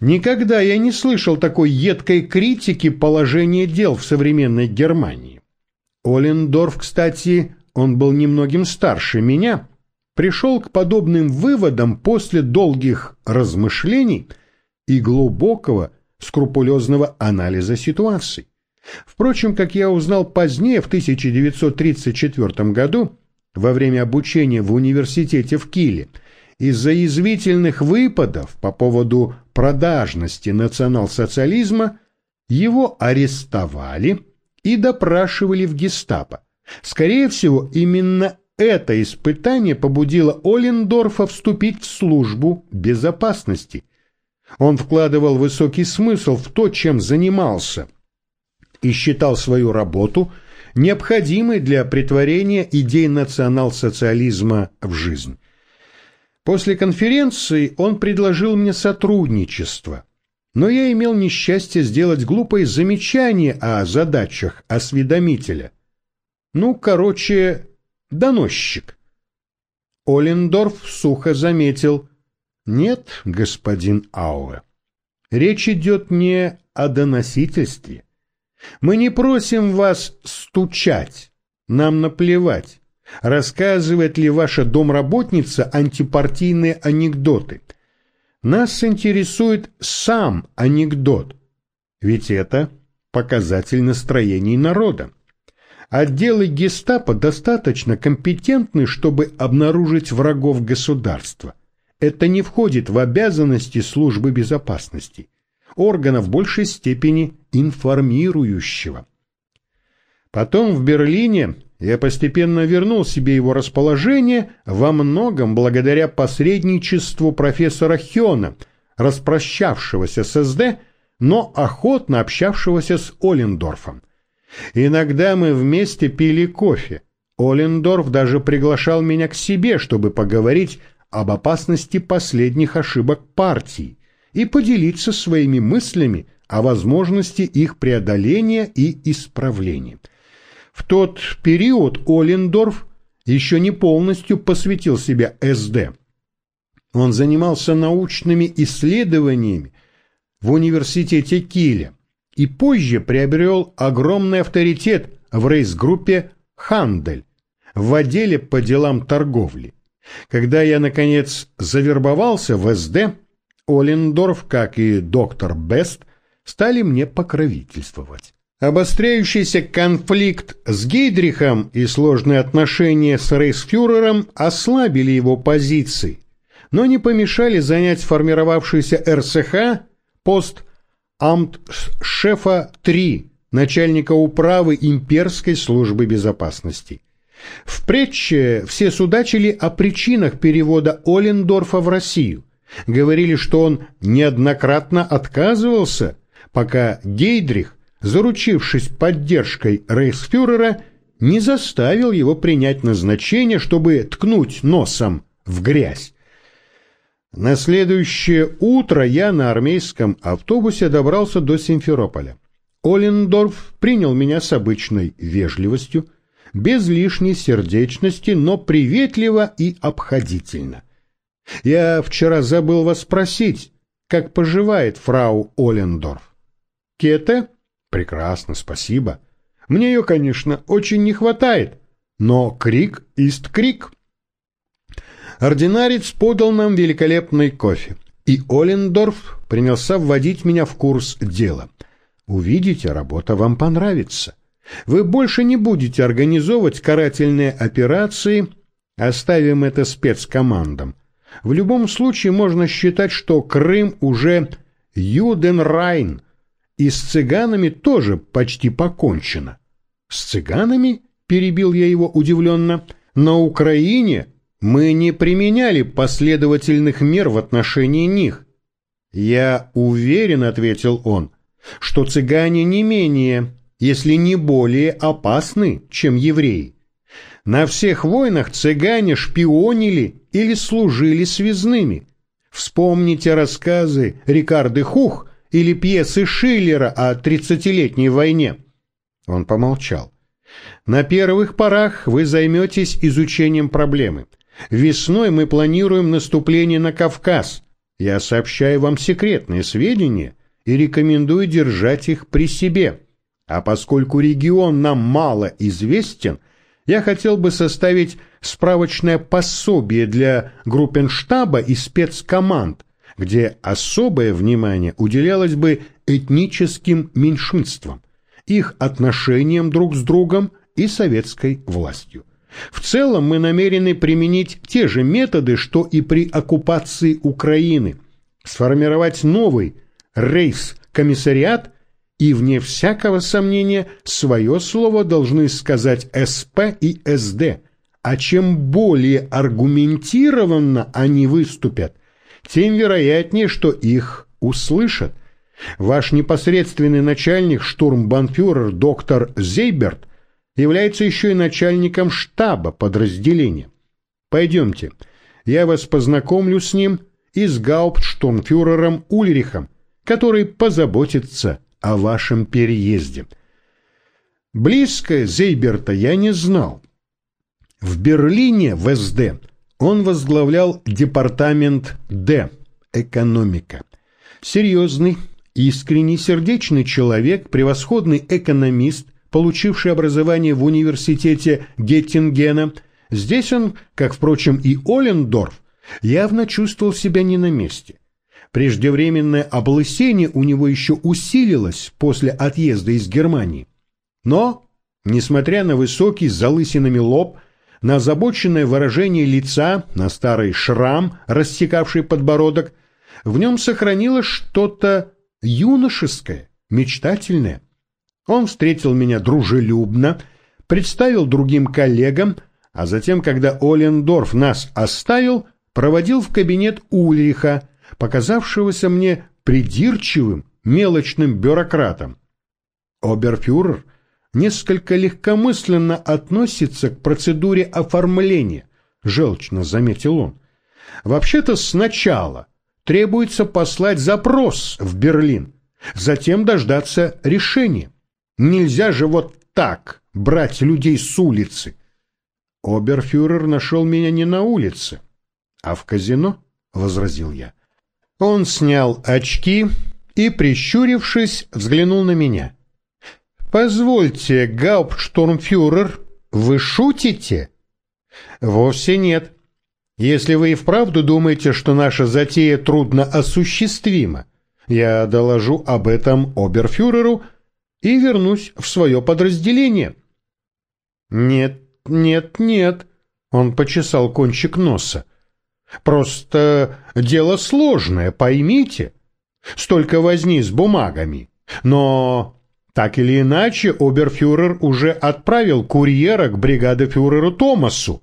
Никогда я не слышал такой едкой критики положения дел в современной Германии. Олендорф, кстати, он был немногим старше меня, пришел к подобным выводам после долгих размышлений и глубокого, скрупулезного анализа ситуации. Впрочем, как я узнал позднее, в 1934 году, во время обучения в университете в Киле, из-за язвительных выпадов по поводу продажности национал-социализма его арестовали и допрашивали в гестапо. Скорее всего, именно это испытание побудило Олендорфа вступить в службу безопасности. Он вкладывал высокий смысл в то, чем занимался, и считал свою работу необходимой для притворения идей национал-социализма в жизнь. После конференции он предложил мне сотрудничество, но я имел несчастье сделать глупое замечание о задачах осведомителя. Ну, короче, доносчик. Олендорф сухо заметил. Нет, господин Ауэ, речь идет не о доносительстве. Мы не просим вас стучать, нам наплевать. Рассказывает ли ваша домработница антипартийные анекдоты? Нас интересует сам анекдот, ведь это показатель настроений народа. Отделы гестапо достаточно компетентны, чтобы обнаружить врагов государства. Это не входит в обязанности службы безопасности, органа в большей степени информирующего. Потом в Берлине я постепенно вернул себе его расположение во многом благодаря посредничеству профессора Хёна, распрощавшегося с СД, но охотно общавшегося с Олендорфом. Иногда мы вместе пили кофе. Олендорф даже приглашал меня к себе, чтобы поговорить об опасности последних ошибок партии и поделиться своими мыслями о возможности их преодоления и исправления. В тот период Олендорф еще не полностью посвятил себя СД. Он занимался научными исследованиями в университете Киля и позже приобрел огромный авторитет в рейс-группе «Хандель» в отделе по делам торговли. Когда я, наконец, завербовался в СД, Олендорф, как и доктор Бест, стали мне покровительствовать. Обостряющийся конфликт с Гейдрихом и сложные отношения с рейсфюрером ослабили его позиции, но не помешали занять сформировавшийся РСХ пост амт-шефа 3, начальника управы имперской службы безопасности. Впредь все судачили о причинах перевода Олендорфа в Россию. Говорили, что он неоднократно отказывался, пока Гейдрих заручившись поддержкой рейхсфюрера, не заставил его принять назначение, чтобы ткнуть носом в грязь. На следующее утро я на армейском автобусе добрался до Симферополя. Олендорф принял меня с обычной вежливостью, без лишней сердечности, но приветливо и обходительно. Я вчера забыл вас спросить, как поживает фрау Олендорф. Кете Прекрасно, спасибо. Мне ее, конечно, очень не хватает, но крик ист крик. Ординарец подал нам великолепный кофе, и Олендорф принялся вводить меня в курс дела. Увидите, работа вам понравится. Вы больше не будете организовывать карательные операции, оставим это спецкомандам. В любом случае можно считать, что Крым уже Юденрайн, и с цыганами тоже почти покончено. С цыганами? Перебил я его удивленно. На Украине мы не применяли последовательных мер в отношении них. Я уверен, ответил он, что цыгане не менее, если не более опасны, чем евреи. На всех войнах цыгане шпионили или служили связными. Вспомните рассказы Рикарды Хух или пьесы Шиллера о тридцатилетней войне?» Он помолчал. «На первых порах вы займетесь изучением проблемы. Весной мы планируем наступление на Кавказ. Я сообщаю вам секретные сведения и рекомендую держать их при себе. А поскольку регион нам мало известен, я хотел бы составить справочное пособие для группенштаба и спецкоманд, где особое внимание уделялось бы этническим меньшинствам, их отношениям друг с другом и советской властью. В целом мы намерены применить те же методы, что и при оккупации Украины, сформировать новый рейс-комиссариат и, вне всякого сомнения, свое слово должны сказать СП и СД. А чем более аргументированно они выступят, тем вероятнее, что их услышат. Ваш непосредственный начальник, штурмбанфюрер доктор Зейберт, является еще и начальником штаба подразделения. Пойдемте, я вас познакомлю с ним и с гауптштурмфюрером Ульрихом, который позаботится о вашем переезде. Близко Зейберта я не знал. В Берлине в СД он возглавлял департамент Д «Экономика». Серьезный, искренний, сердечный человек, превосходный экономист, получивший образование в университете Геттингена. Здесь он, как, впрочем, и Олендорф, явно чувствовал себя не на месте. Преждевременное облысение у него еще усилилось после отъезда из Германии. Но, несмотря на высокий с залысинами лоб, на озабоченное выражение лица, на старый шрам, рассекавший подбородок, в нем сохранилось что-то юношеское, мечтательное. Он встретил меня дружелюбно, представил другим коллегам, а затем, когда Олендорф нас оставил, проводил в кабинет Ульриха, показавшегося мне придирчивым, мелочным бюрократом. Оберфюрер несколько легкомысленно относится к процедуре оформления, желчно заметил он. Вообще-то сначала требуется послать запрос в Берлин, затем дождаться решения. Нельзя же вот так брать людей с улицы. Оберфюрер нашел меня не на улице, а в казино, — возразил я. Он снял очки и, прищурившись, взглянул на меня. «Позвольте, гауптштурмфюрер, вы шутите?» «Вовсе нет. Если вы и вправду думаете, что наша затея трудно осуществима, я доложу об этом оберфюреру и вернусь в свое подразделение. Нет, нет, нет, он почесал кончик носа. Просто дело сложное, поймите. Столько возни с бумагами. Но так или иначе оберфюрер уже отправил курьера к бригадофюреру Томасу.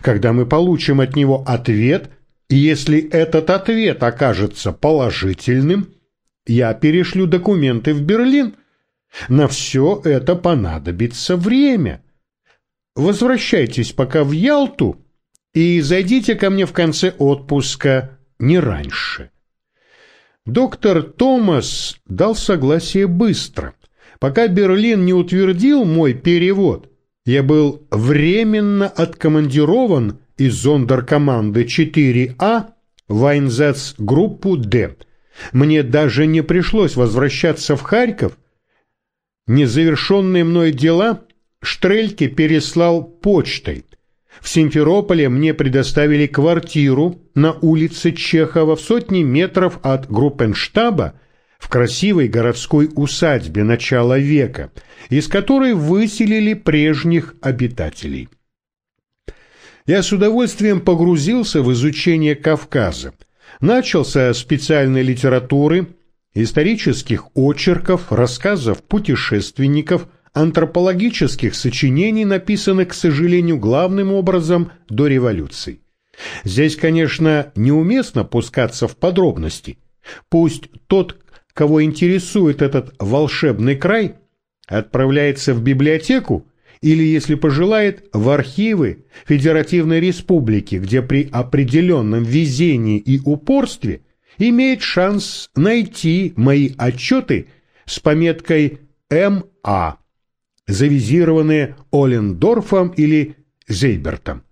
Когда мы получим от него ответ, если этот ответ окажется положительным, я перешлю документы в Берлин – на все это понадобится время. Возвращайтесь пока в Ялту и зайдите ко мне в конце отпуска не раньше. Доктор Томас дал согласие быстро. Пока Берлин не утвердил мой перевод, я был временно откомандирован из зондеркоманды 4А в Айнзац-группу «Д». Мне даже не пришлось возвращаться в Харьков, Незавершенные мной дела Штрельке переслал почтой. В Симферополе мне предоставили квартиру на улице Чехова в сотни метров от группенштаба в красивой городской усадьбе начала века, из которой выселили прежних обитателей. Я с удовольствием погрузился в изучение Кавказа. Начался специальной литературы, исторических очерков, рассказов путешественников, антропологических сочинений, написанных, к сожалению, главным образом до революции. Здесь, конечно, неуместно пускаться в подробности. Пусть тот, кого интересует этот волшебный край, отправляется в библиотеку или, если пожелает, в архивы Федеративной Республики, где при определенном везении и упорстве имеет шанс найти мои отчеты с пометкой МА, завизированные Олендорфом или Зейбертом.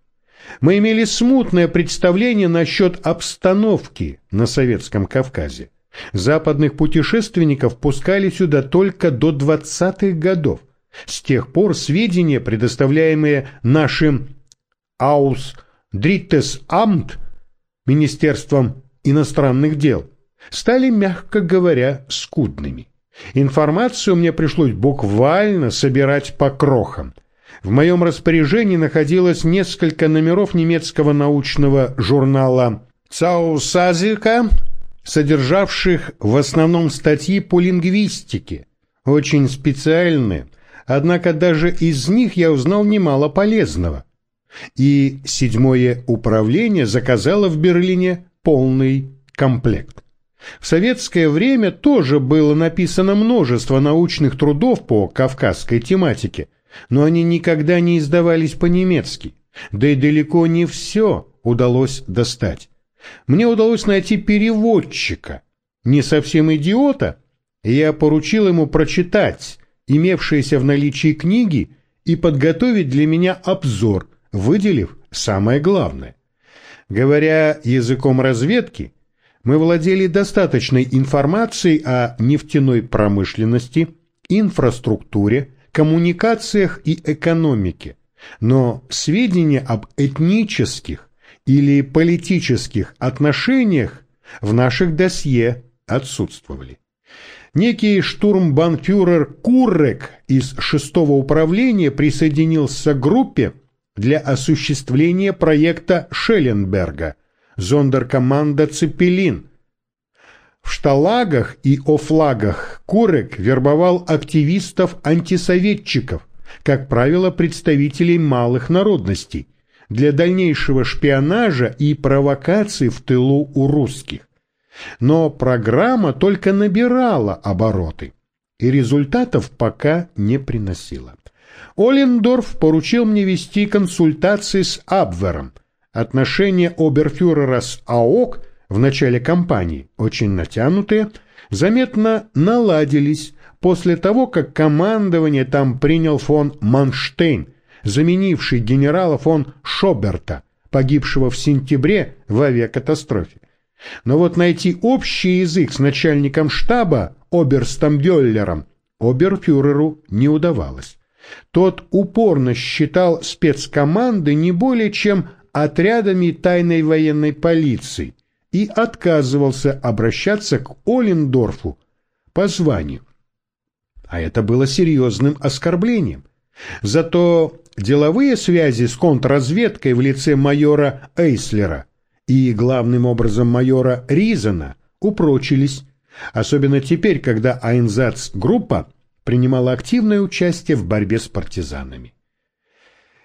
Мы имели смутное представление насчет обстановки на Советском Кавказе. Западных путешественников пускали сюда только до 20-х годов. С тех пор сведения, предоставляемые нашим Аус Дриттес Амт, Министерством иностранных дел, стали, мягко говоря, скудными. Информацию мне пришлось буквально собирать по крохам. В моем распоряжении находилось несколько номеров немецкого научного журнала «Цаусазика», содержавших в основном статьи по лингвистике, очень специальные, однако даже из них я узнал немало полезного. И седьмое управление заказало в Берлине полный комплект. В советское время тоже было написано множество научных трудов по кавказской тематике, но они никогда не издавались по-немецки, да и далеко не все удалось достать. Мне удалось найти переводчика, не совсем идиота, и я поручил ему прочитать имевшиеся в наличии книги и подготовить для меня обзор, выделив самое главное. Говоря языком разведки, мы владели достаточной информацией о нефтяной промышленности, инфраструктуре, коммуникациях и экономике, но сведения об этнических или политических отношениях в наших досье отсутствовали. Некий штурмбанфюрер Куррек из шестого управления присоединился к группе для осуществления проекта Шелленберга – зондеркоманда «Цепелин». В шталагах и офлагах Курек вербовал активистов-антисоветчиков, как правило, представителей малых народностей, для дальнейшего шпионажа и провокаций в тылу у русских. Но программа только набирала обороты и результатов пока не приносила. Олендорф поручил мне вести консультации с Абвером – Отношения оберфюрера с АОК в начале кампании, очень натянутые, заметно наладились после того, как командование там принял фон Манштейн, заменивший генерала фон Шоберта, погибшего в сентябре в авиакатастрофе. Но вот найти общий язык с начальником штаба, оберстом Бёллером, оберфюреру не удавалось. Тот упорно считал спецкоманды не более чем отрядами тайной военной полиции и отказывался обращаться к Олендорфу по званию. А это было серьезным оскорблением. Зато деловые связи с контрразведкой в лице майора Эйслера и, главным образом, майора Ризана упрочились, особенно теперь, когда Айнзац-группа принимала активное участие в борьбе с партизанами.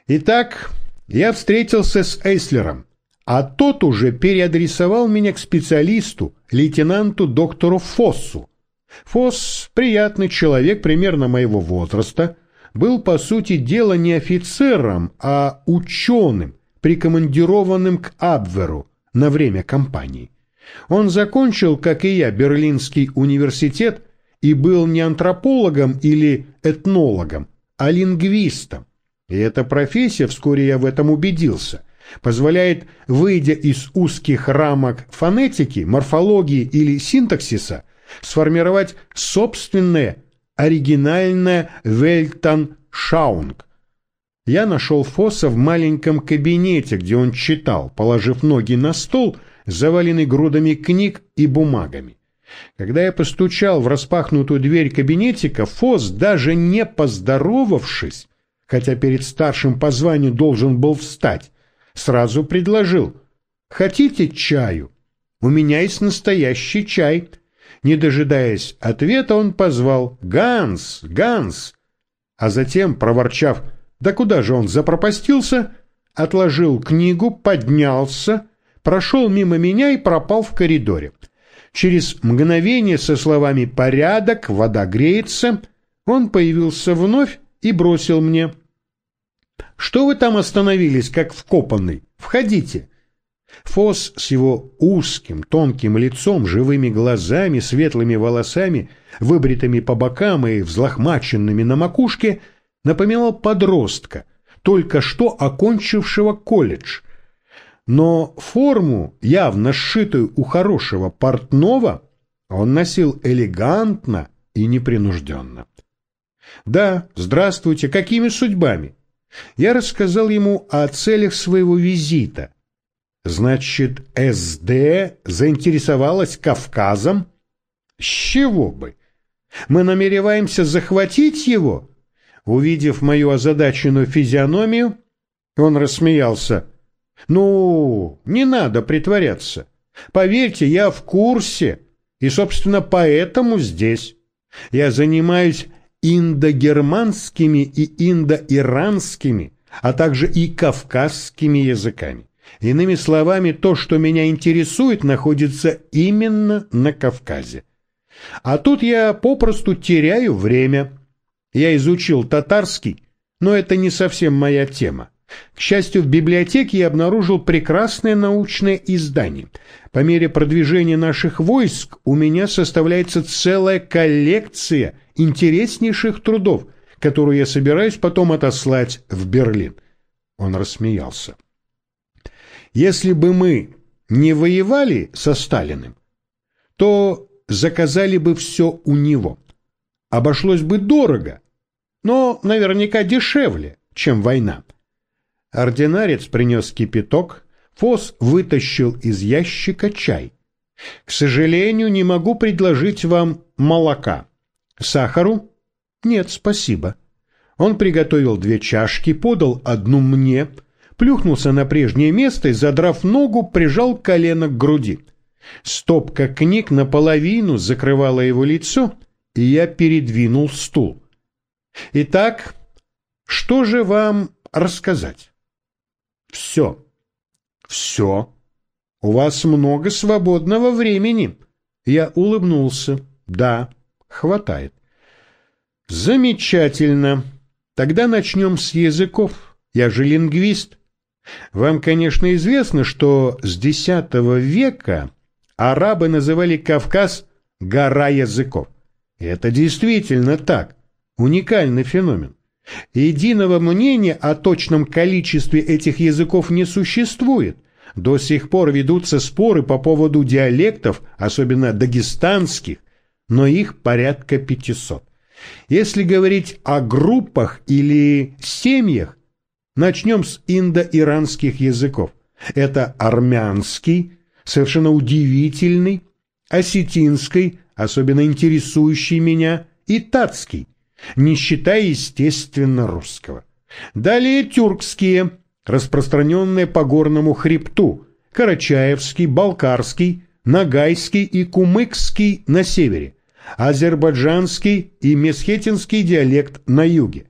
Итак, я встретился с Эйслером, а тот уже переадресовал меня к специалисту, лейтенанту доктору Фоссу. Фосс, приятный человек примерно моего возраста, был, по сути дела, не офицером, а ученым, прикомандированным к Абверу на время кампании. Он закончил, как и я, Берлинский университет и был не антропологом или этнологом, а лингвистом, и эта профессия, вскоре я в этом убедился, позволяет, выйдя из узких рамок фонетики, морфологии или синтаксиса, сформировать собственное оригинальное Вельтаншаунг. Я нашел Фосса в маленьком кабинете, где он читал, положив ноги на стол, заваленный грудами книг и бумагами. Когда я постучал в распахнутую дверь кабинетика, Фосс, даже не поздоровавшись, хотя перед старшим по званию должен был встать, сразу предложил «Хотите чаю? У меня есть настоящий чай». Не дожидаясь ответа, он позвал «Ганс! Ганс!», а затем, проворчав «Да куда же он запропастился?», отложил книгу, поднялся, прошел мимо меня и пропал в коридоре. Через мгновение со словами «порядок», «вода греется» он появился вновь и бросил мне что вы там остановились, как вкопанный? Входите. Фос с его узким, тонким лицом, живыми глазами, светлыми волосами, выбритыми по бокам и взлохмаченными на макушке, напоминал подростка, только что окончившего колледж, но форму, явно сшитую у хорошего портного, он носил элегантно и непринужденно. «Да, здравствуйте, какими судьбами?» Я рассказал ему о целях своего визита. Значит, СД заинтересовалась Кавказом? С чего бы? Мы намереваемся захватить его? Увидев мою озадаченную физиономию, он рассмеялся. Ну, не надо притворяться. Поверьте, я в курсе, и, собственно, поэтому здесь. Я занимаюсь индогерманскими и индоиранскими, а также и кавказскими языками. Иными словами, то, что меня интересует, находится именно на Кавказе. А тут я попросту теряю время. Я изучил татарский, но это не совсем моя тема. К счастью, в библиотеке я обнаружил прекрасное научное издание. По мере продвижения наших войск у меня составляется целая коллекция интереснейших трудов, которую я собираюсь потом отослать в Берлин. Он рассмеялся. Если бы мы не воевали со Сталиным, то заказали бы все у него. Обошлось бы дорого, но наверняка дешевле, чем война. Ординарец принес кипяток, Фос вытащил из ящика чай. К сожалению, не могу предложить вам молока. Сахару? Нет, спасибо. Он приготовил две чашки, подал одну мне, плюхнулся на прежнее место и, задрав ногу, прижал колено к груди. Стопка книг наполовину закрывала его лицо, и я передвинул стул. Итак, что же вам рассказать? Все. Все. У вас много свободного времени. Я улыбнулся. Да, хватает. Замечательно. Тогда начнем с языков. Я же лингвист. Вам, конечно, известно, что с X века арабы называли Кавказ «гора языков». Это действительно так. Уникальный феномен. Единого мнения о точном количестве этих языков не существует. До сих пор ведутся споры по поводу диалектов, особенно дагестанских, но их порядка 500. Если говорить о группах или семьях, начнем с индо-иранских языков. Это армянский, совершенно удивительный, осетинский, особенно интересующий меня, и татский – не считая, естественно, русского. Далее тюркские, распространенные по горному хребту, Карачаевский, Балкарский, Нагайский и Кумыкский на севере, азербайджанский и месхетинский диалект на юге.